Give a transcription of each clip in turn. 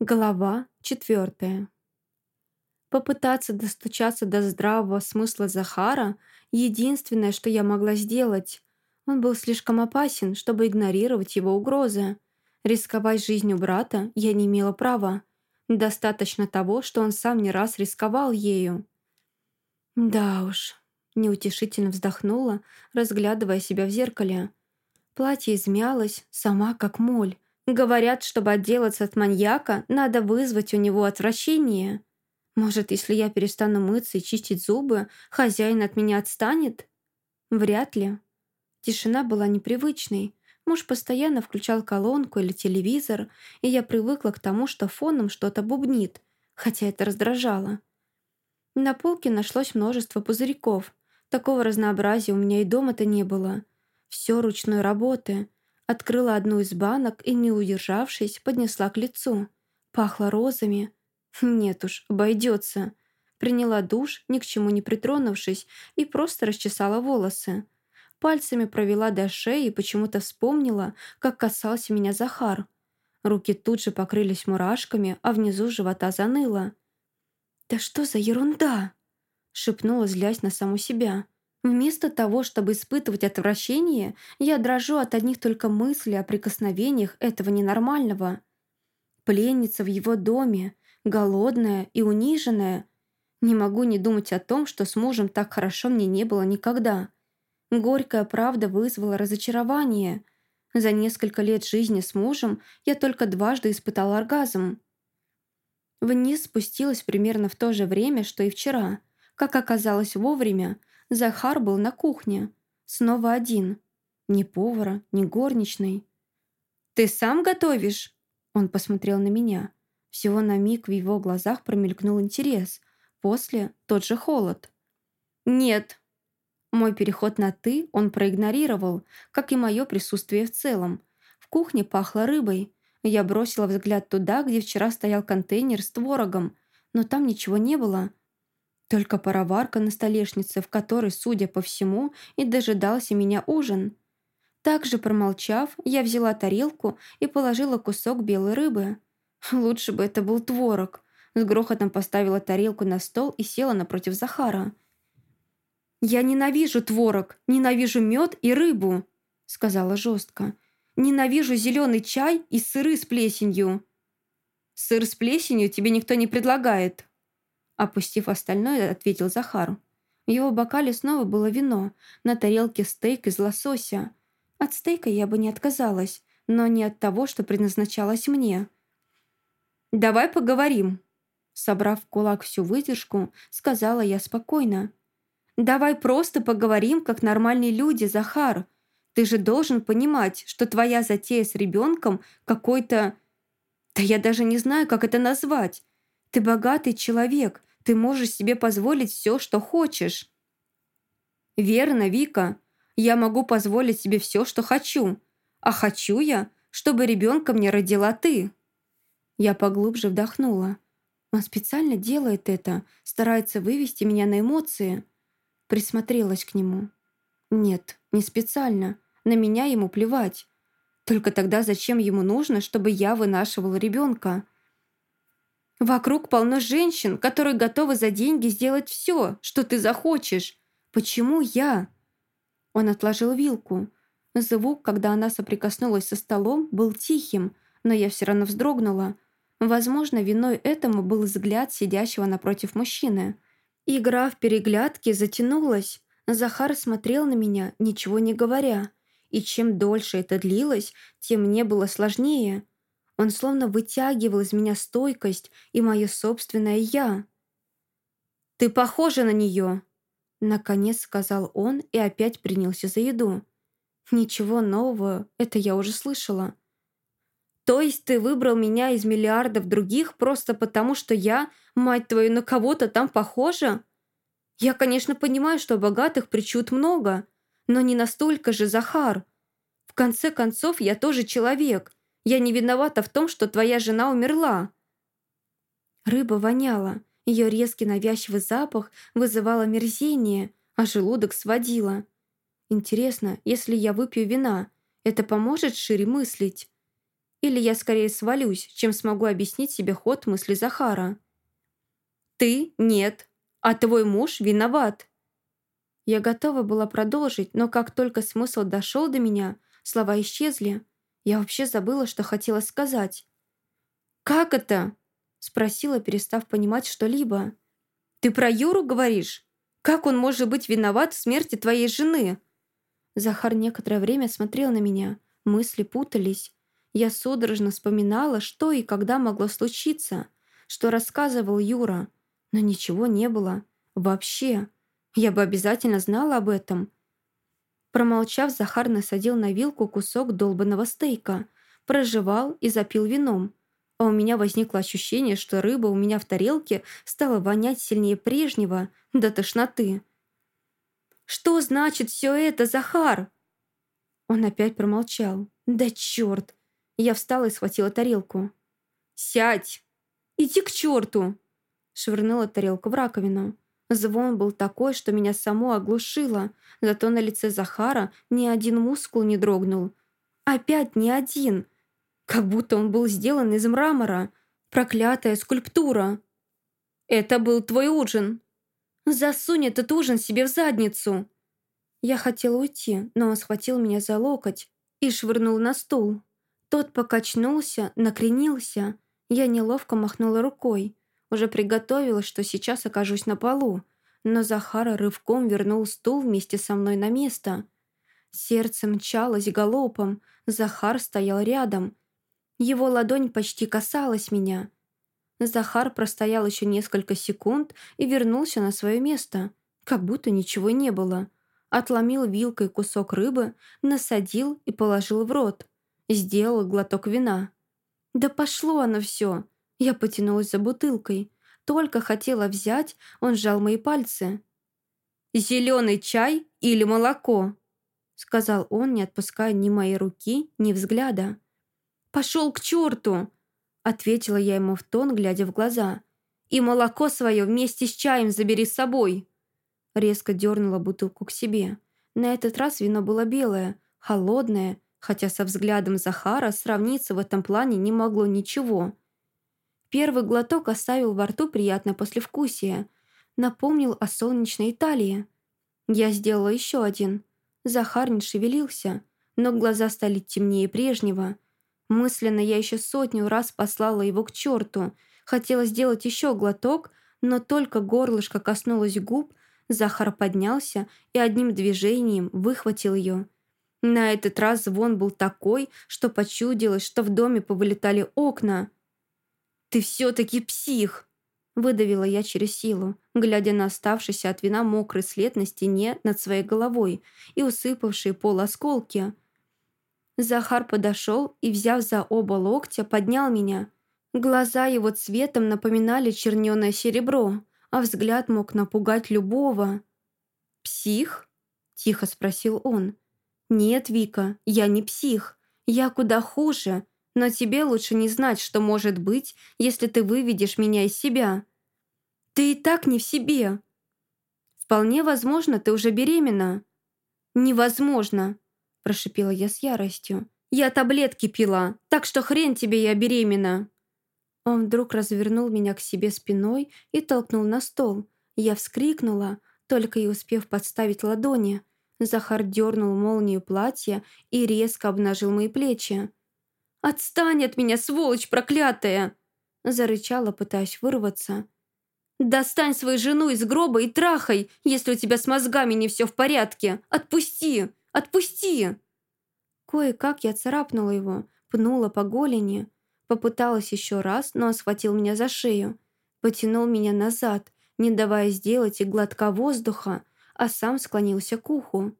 Глава четвертая. Попытаться достучаться до здравого смысла Захара — единственное, что я могла сделать. Он был слишком опасен, чтобы игнорировать его угрозы. Рисковать жизнью брата я не имела права. Достаточно того, что он сам не раз рисковал ею. Да уж, неутешительно вздохнула, разглядывая себя в зеркале. Платье измялось, сама как моль, Говорят, чтобы отделаться от маньяка, надо вызвать у него отвращение. Может, если я перестану мыться и чистить зубы, хозяин от меня отстанет? Вряд ли. Тишина была непривычной. Муж постоянно включал колонку или телевизор, и я привыкла к тому, что фоном что-то бубнит, хотя это раздражало. На полке нашлось множество пузырьков. Такого разнообразия у меня и дома-то не было. Все ручной работы — Открыла одну из банок и, не удержавшись, поднесла к лицу. Пахло розами. Нет уж, обойдется. Приняла душ, ни к чему не притронувшись, и просто расчесала волосы. Пальцами провела до шеи и почему-то вспомнила, как касался меня Захар. Руки тут же покрылись мурашками, а внизу живота заныло. «Да что за ерунда?» шепнула, злясь на саму себя. Вместо того, чтобы испытывать отвращение, я дрожу от одних только мыслей о прикосновениях этого ненормального. Пленница в его доме, голодная и униженная. Не могу не думать о том, что с мужем так хорошо мне не было никогда. Горькая правда вызвала разочарование. За несколько лет жизни с мужем я только дважды испытала оргазм. Вниз спустилась примерно в то же время, что и вчера. Как оказалось вовремя, Захар был на кухне. Снова один. Ни повара, ни горничной. «Ты сам готовишь?» Он посмотрел на меня. Всего на миг в его глазах промелькнул интерес. После тот же холод. «Нет». Мой переход на «ты» он проигнорировал, как и мое присутствие в целом. В кухне пахло рыбой. Я бросила взгляд туда, где вчера стоял контейнер с творогом, но там ничего не было. Только пароварка на столешнице, в которой, судя по всему, и дожидался меня ужин. Также промолчав, я взяла тарелку и положила кусок белой рыбы. Лучше бы это был творог. С грохотом поставила тарелку на стол и села напротив Захара. «Я ненавижу творог, ненавижу мед и рыбу», — сказала жестко. «Ненавижу зеленый чай и сыры с плесенью». «Сыр с плесенью тебе никто не предлагает», Опустив остальное, ответил Захар. В его бокале снова было вино, на тарелке стейк из лосося. От стейка я бы не отказалась, но не от того, что предназначалось мне. «Давай поговорим», Собрав в кулак всю выдержку, сказала я спокойно. «Давай просто поговорим, как нормальные люди, Захар. Ты же должен понимать, что твоя затея с ребенком какой-то... Да я даже не знаю, как это назвать. Ты богатый человек, ты можешь себе позволить все, что хочешь». «Верно, Вика. Я могу позволить себе все, что хочу. А хочу я, чтобы ребенка мне родила ты». Я поглубже вдохнула. Он специально делает это, старается вывести меня на эмоции. Присмотрелась к нему. Нет, не специально. На меня ему плевать. Только тогда зачем ему нужно, чтобы я вынашивала ребенка? Вокруг полно женщин, которые готовы за деньги сделать все, что ты захочешь. Почему я?» Он отложил вилку. Звук, когда она соприкоснулась со столом, был тихим, но я все равно вздрогнула. Возможно, виной этому был взгляд сидящего напротив мужчины. Игра в переглядки затянулась. Захар смотрел на меня, ничего не говоря. И чем дольше это длилось, тем мне было сложнее – он словно вытягивал из меня стойкость и мое собственное «я». «Ты похожа на нее!» Наконец сказал он и опять принялся за еду. «Ничего нового, это я уже слышала». «То есть ты выбрал меня из миллиардов других просто потому, что я, мать твою, на кого-то там похожа? Я, конечно, понимаю, что богатых причуд много, но не настолько же, Захар. В конце концов, я тоже человек, я не виновата в том, что твоя жена умерла». Рыба воняла. Ее резкий навязчивый запах вызывал омерзение, а желудок сводило. Интересно, если я выпью вина, это поможет шире мыслить? Или я скорее свалюсь, чем смогу объяснить себе ход мысли Захара. «Ты – нет, а твой муж виноват». Я готова была продолжить, но как только смысл дошел до меня, слова исчезли. Я вообще забыла, что хотела сказать. «Как это?» – спросила, перестав понимать что-либо. «Ты про Юру говоришь? Как он может быть виноват в смерти твоей жены?» Захар некоторое время смотрел на меня. Мысли путались. Я судорожно вспоминала, что и когда могло случиться, что рассказывал Юра. Но ничего не было. Вообще. Я бы обязательно знала об этом. Промолчав, Захар насадил на вилку кусок долбанного стейка, прожевал и запил вином. А у меня возникло ощущение, что рыба у меня в тарелке стала вонять сильнее прежнего, до тошноты. «Что значит все это, Захар?» Он опять промолчал. «Да черт!» Я встала и схватила тарелку. «Сядь! Иди к черту!» Швырнула тарелку в раковину. Звон был такой, что меня само оглушило, зато на лице Захара ни один мускул не дрогнул. Опять ни один. Как будто он был сделан из мрамора. Проклятая скульптура. «Это был твой ужин!» «Засунь этот ужин себе в задницу!» Я хотела уйти, но он схватил меня за локоть и швырнул на стул. Тот покачнулся, накренился. Я неловко махнула рукой. Уже приготовилась, что сейчас окажусь на полу. Но Захара рывком вернул стул вместе со мной на место. Сердце мчалось галопом. Захар стоял рядом. Его ладонь почти касалась меня. Захар простоял еще несколько секунд и вернулся на свое место, как будто ничего не было. Отломил вилкой кусок рыбы, насадил и положил в рот. Сделал глоток вина. «Да пошло оно все!» Я потянулась за бутылкой. Только хотела взять, он сжал мои пальцы. «Зеленый чай или молоко?» Сказал он, не отпуская ни моей руки, ни взгляда. «Пошел к черту!» Ответила я ему в тон, глядя в глаза. «И молоко свое вместе с чаем забери с собой!» Резко дернула бутылку к себе. На этот раз вино было белое, холодное, хотя со взглядом Захара сравниться в этом плане не могло ничего. Первый глоток оставил во рту приятное послевкусие, напомнил о солнечной Италии. Я сделала еще один. Захар не шевелился, но глаза стали темнее прежнего – Мысленно я еще сотню раз послала его к черту. Хотела сделать еще глоток, но только горлышко коснулось губ, Захар поднялся и одним движением выхватил ее. На этот раз звон был такой, что почудилось, что в доме повылетали окна. «Ты все-таки псих!» Выдавила я через силу, глядя на оставшийся от вина мокрый след на стене над своей головой и усыпавшие пол осколки – Захар подошел и, взяв за оба локтя, поднял меня. Глаза его цветом напоминали черненое серебро, а взгляд мог напугать любого. «Псих?» – тихо спросил он. «Нет, Вика, я не псих. Я куда хуже, но тебе лучше не знать, что может быть, если ты выведешь меня из себя. Ты и так не в себе. Вполне возможно, ты уже беременна». «Невозможно», прошипела я с яростью. «Я таблетки пила, так что хрен тебе, я беременна!» Он вдруг развернул меня к себе спиной и толкнул на стол. Я вскрикнула, только и успев подставить ладони. Захар дернул молнию платья и резко обнажил мои плечи. «Отстань от меня, сволочь проклятая!» Зарычала, пытаясь вырваться. «Достань свою жену из гроба и трахай, если у тебя с мозгами не все в порядке! Отпусти! Отпусти!» Кое-как я царапнула его, пнула по голени. Попыталась еще раз, но он схватил меня за шею. Потянул меня назад, не давая сделать и глотка воздуха, а сам склонился к уху.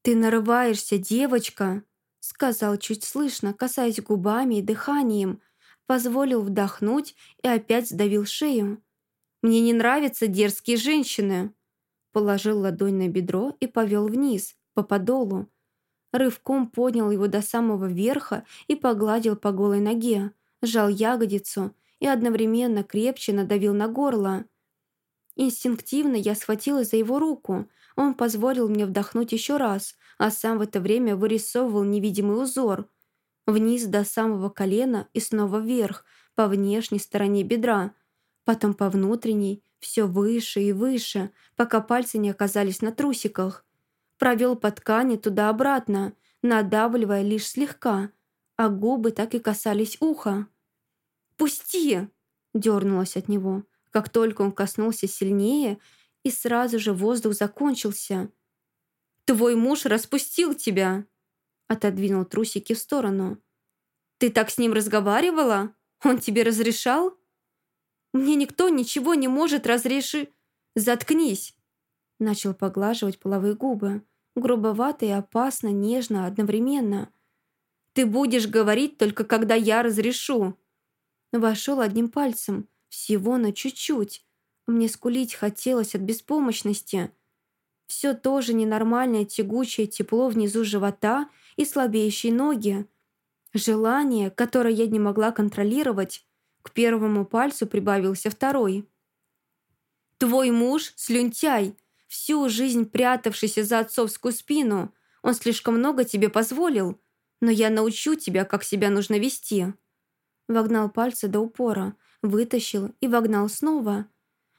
«Ты нарываешься, девочка!» Сказал чуть слышно, касаясь губами и дыханием, позволил вдохнуть и опять сдавил шею. «Мне не нравятся дерзкие женщины!» Положил ладонь на бедро и повел вниз, по подолу. Рывком поднял его до самого верха и погладил по голой ноге, сжал ягодицу и одновременно крепче надавил на горло. Инстинктивно я схватилась за его руку. Он позволил мне вдохнуть еще раз, а сам в это время вырисовывал невидимый узор. Вниз до самого колена и снова вверх, по внешней стороне бедра, потом по внутренней, все выше и выше, пока пальцы не оказались на трусиках. Провел по ткани туда-обратно, надавливая лишь слегка, а губы так и касались уха. «Пусти!» – дернулась от него, как только он коснулся сильнее, и сразу же воздух закончился. «Твой муж распустил тебя!» Отодвинул трусики в сторону. «Ты так с ним разговаривала? Он тебе разрешал?» «Мне никто ничего не может разрешить...» «Заткнись!» Начал поглаживать половые губы. Грубовато и опасно, нежно, одновременно. «Ты будешь говорить только когда я разрешу!» Вошел одним пальцем, всего на чуть-чуть. Мне скулить хотелось от беспомощности. Все тоже ненормальное тягучее тепло внизу живота и слабеющие ноги. Желание, которое я не могла контролировать, к первому пальцу прибавился второй. «Твой муж – слюнтяй, всю жизнь прятавшийся за отцовскую спину. Он слишком много тебе позволил, но я научу тебя, как себя нужно вести». Вогнал пальцы до упора, вытащил и вогнал снова.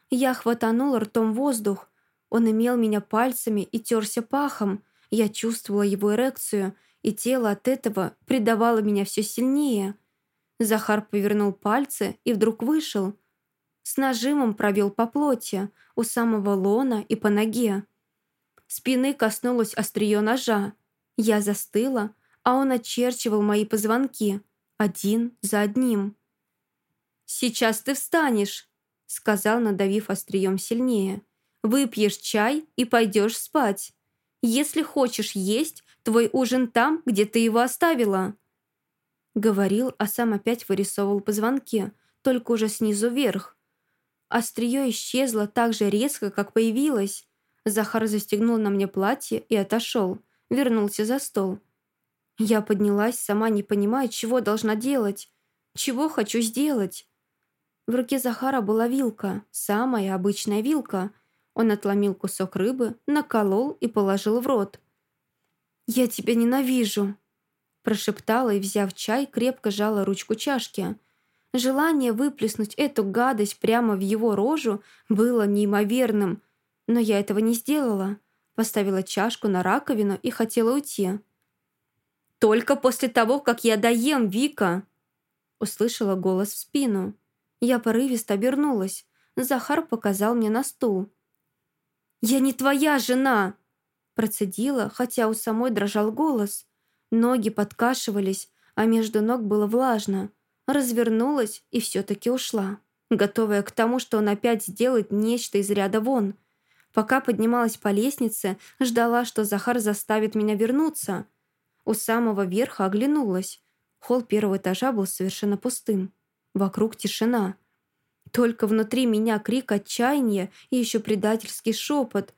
Я хватанул ртом воздух. Он имел меня пальцами и терся пахом. Я чувствовала его эрекцию, и тело от этого предавало меня все сильнее. Захар повернул пальцы и вдруг вышел. С нажимом провел по плоти, у самого лона и по ноге. Спины коснулось острие ножа. Я застыла, а он очерчивал мои позвонки, один за одним. «Сейчас ты встанешь», — сказал, надавив острием сильнее. «Выпьешь чай и пойдешь спать. Если хочешь есть, твой ужин там, где ты его оставила». Говорил, а сам опять вырисовывал позвонки, только уже снизу вверх. Острие исчезло так же резко, как появилось. Захар застегнул на мне платье и отошел. Вернулся за стол. Я поднялась, сама не понимая, чего должна делать. Чего хочу сделать. В руке Захара была вилка, самая обычная вилка. Он отломил кусок рыбы, наколол и положил в рот. «Я тебя ненавижу!» Прошептала и, взяв чай, крепко жала ручку чашки. Желание выплеснуть эту гадость прямо в его рожу было неимоверным, но я этого не сделала. Поставила чашку на раковину и хотела уйти. «Только после того, как я доем, Вика!» Услышала голос в спину. Я порывисто обернулась. Захар показал мне на стул. «Я не твоя жена!» Процедила, хотя у самой дрожал голос. Ноги подкашивались, а между ног было влажно. Развернулась и все-таки ушла, готовая к тому, что он опять сделает нечто из ряда вон. Пока поднималась по лестнице, ждала, что Захар заставит меня вернуться. У самого верха оглянулась. Холл первого этажа был совершенно пустым. Вокруг тишина. Только внутри меня крик отчаяния и еще предательский шепот.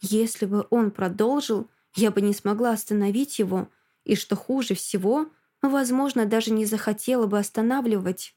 Если бы он продолжил, я бы не смогла остановить его, и, что хуже всего, возможно, даже не захотела бы останавливать.